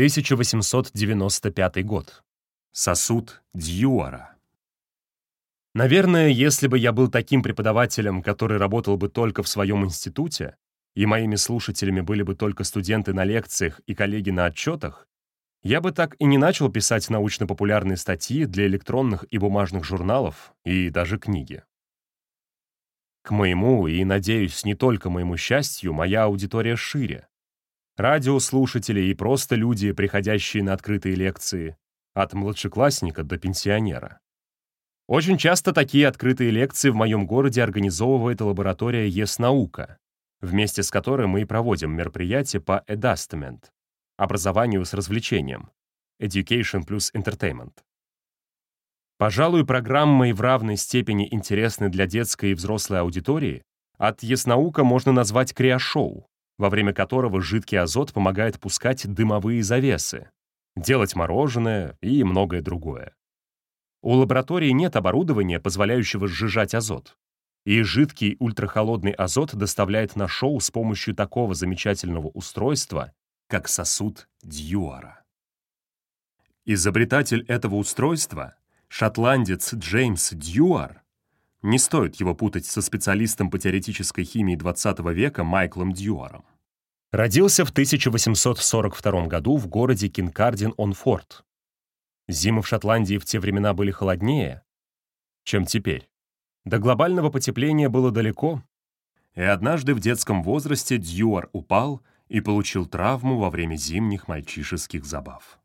1895 год. Сосуд Дьюара. Наверное, если бы я был таким преподавателем, который работал бы только в своем институте, и моими слушателями были бы только студенты на лекциях и коллеги на отчетах, я бы так и не начал писать научно-популярные статьи для электронных и бумажных журналов и даже книги. К моему и, надеюсь, не только моему счастью, моя аудитория шире. Радиослушатели и просто люди, приходящие на открытые лекции, от младшеклассника до пенсионера. Очень часто такие открытые лекции в моем городе организовывает лаборатория ЕСНАУКА, вместе с которой мы и проводим мероприятия по Edustament — образованию с развлечением, Education plus Entertainment. Пожалуй, программой в равной степени интересны для детской и взрослой аудитории от Яснаука можно назвать криошоу, во время которого жидкий азот помогает пускать дымовые завесы, делать мороженое и многое другое. У лаборатории нет оборудования, позволяющего сжижать азот. И жидкий ультрахолодный азот доставляет на шоу с помощью такого замечательного устройства, как сосуд Дьюара. Изобретатель этого устройства шотландец Джеймс Дьюар, не стоит его путать со специалистом по теоретической химии XX века Майклом Дьюаром, родился в 1842 году в городе Кинкардин-он-Форд. Зимы в Шотландии в те времена были холоднее, чем теперь. До глобального потепления было далеко, и однажды в детском возрасте Дьюар упал и получил травму во время зимних мальчишеских забав.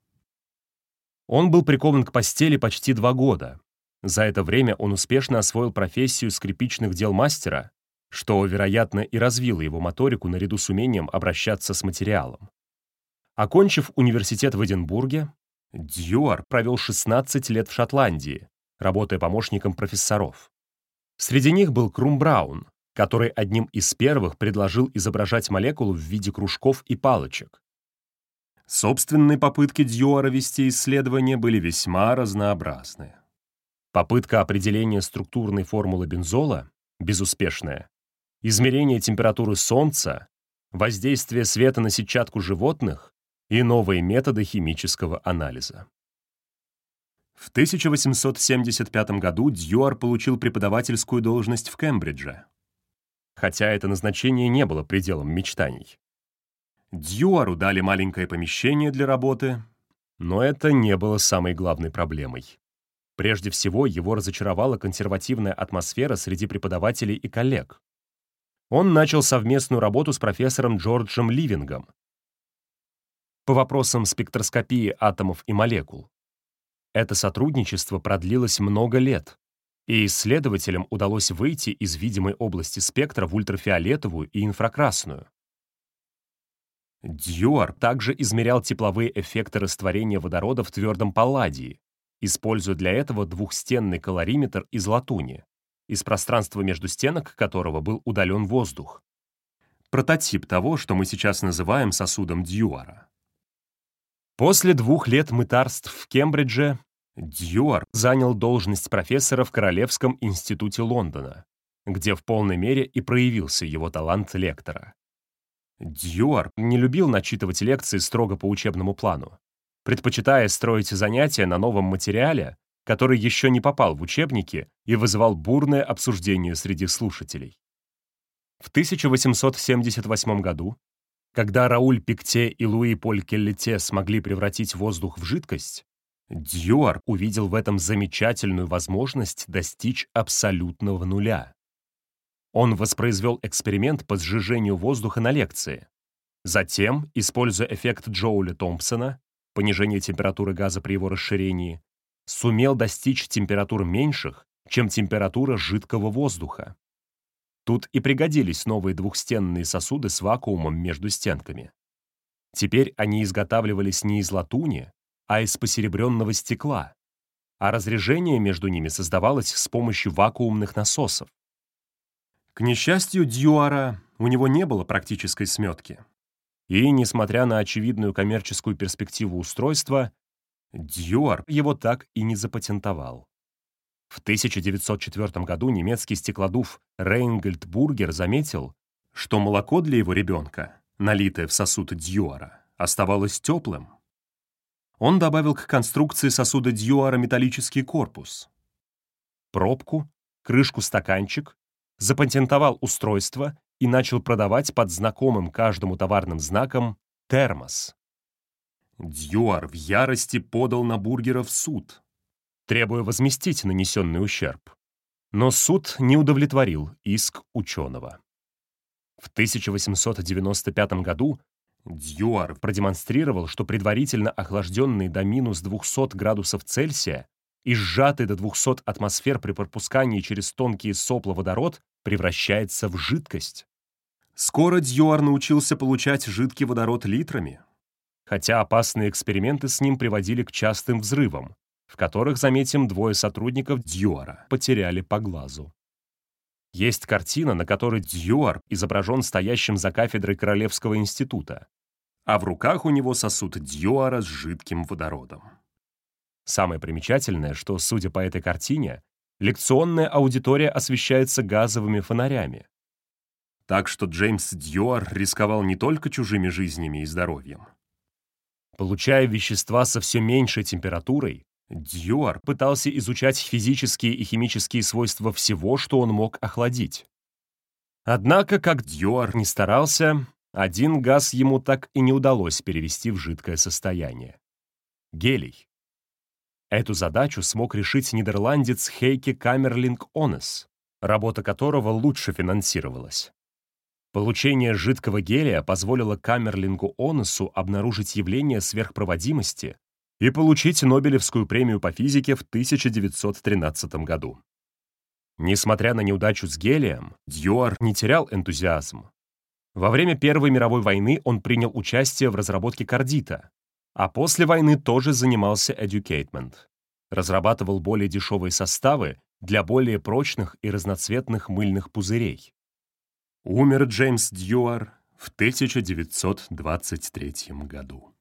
Он был прикован к постели почти два года. За это время он успешно освоил профессию скрипичных дел мастера, что, вероятно, и развило его моторику наряду с умением обращаться с материалом. Окончив университет в Эдинбурге, Дьюар провел 16 лет в Шотландии, работая помощником профессоров. Среди них был Крум Браун, который одним из первых предложил изображать молекулу в виде кружков и палочек. Собственные попытки Дьюара вести исследования были весьма разнообразны. Попытка определения структурной формулы бензола — безуспешная. Измерение температуры Солнца, воздействие света на сетчатку животных и новые методы химического анализа. В 1875 году Дьюар получил преподавательскую должность в Кембридже, хотя это назначение не было пределом мечтаний. Дьюару дали маленькое помещение для работы, но это не было самой главной проблемой. Прежде всего, его разочаровала консервативная атмосфера среди преподавателей и коллег. Он начал совместную работу с профессором Джорджем Ливингом по вопросам спектроскопии атомов и молекул. Это сотрудничество продлилось много лет, и исследователям удалось выйти из видимой области спектра в ультрафиолетовую и инфракрасную. Дьюар также измерял тепловые эффекты растворения водорода в твердом палладии, используя для этого двухстенный калориметр из латуни, из пространства между стенок которого был удален воздух. Прототип того, что мы сейчас называем сосудом Дьюара. После двух лет мытарств в Кембридже Дьюар занял должность профессора в Королевском институте Лондона, где в полной мере и проявился его талант лектора. Дьюар не любил начитывать лекции строго по учебному плану, предпочитая строить занятия на новом материале, который еще не попал в учебники и вызывал бурное обсуждение среди слушателей. В 1878 году, когда Рауль Пикте и Луи Поль Келлете смогли превратить воздух в жидкость, Дьюар увидел в этом замечательную возможность достичь абсолютного нуля. Он воспроизвел эксперимент по сжижению воздуха на лекции. Затем, используя эффект Джоуля Томпсона, понижение температуры газа при его расширении, сумел достичь температур меньших, чем температура жидкого воздуха. Тут и пригодились новые двухстенные сосуды с вакуумом между стенками. Теперь они изготавливались не из латуни, а из посеребренного стекла, а разрежение между ними создавалось с помощью вакуумных насосов. К несчастью Дьюара, у него не было практической сметки. И, несмотря на очевидную коммерческую перспективу устройства, Дьюар его так и не запатентовал. В 1904 году немецкий стеклодув Рейнгольд Бургер заметил, что молоко для его ребенка, налитое в сосуд Дьюара, оставалось теплым, он добавил к конструкции сосуда Дьюара металлический корпус, пробку, крышку-стаканчик, запатентовал устройство и начал продавать под знакомым каждому товарным знаком термос. Дьюар в ярости подал на бургера в суд, требуя возместить нанесенный ущерб. Но суд не удовлетворил иск ученого. В 1895 году Дьюар продемонстрировал, что предварительно охлажденный до минус 200 градусов Цельсия и сжатый до 200 атмосфер при пропускании через тонкие сопла водород превращается в жидкость. Скоро Дьюар научился получать жидкий водород литрами, хотя опасные эксперименты с ним приводили к частым взрывам, в которых, заметим, двое сотрудников Дьюара потеряли по глазу. Есть картина, на которой Дьюар изображен стоящим за кафедрой Королевского института, а в руках у него сосуд Дьюара с жидким водородом. Самое примечательное, что, судя по этой картине, лекционная аудитория освещается газовыми фонарями. Так что Джеймс Дьюар рисковал не только чужими жизнями и здоровьем. Получая вещества со все меньшей температурой, Дьюар пытался изучать физические и химические свойства всего, что он мог охладить. Однако, как Дьюар не старался, один газ ему так и не удалось перевести в жидкое состояние. Гелий. Эту задачу смог решить нидерландец Хейке Камерлинг Онес, работа которого лучше финансировалась. Получение жидкого гелия позволило Камерлингу Онесу обнаружить явление сверхпроводимости и получить Нобелевскую премию по физике в 1913 году. Несмотря на неудачу с гелием, Дьюар не терял энтузиазм. Во время Первой мировой войны он принял участие в разработке кардита, а после войны тоже занимался educatement. Разрабатывал более дешевые составы для более прочных и разноцветных мыльных пузырей. Умер Джеймс Дьюар в 1923 году.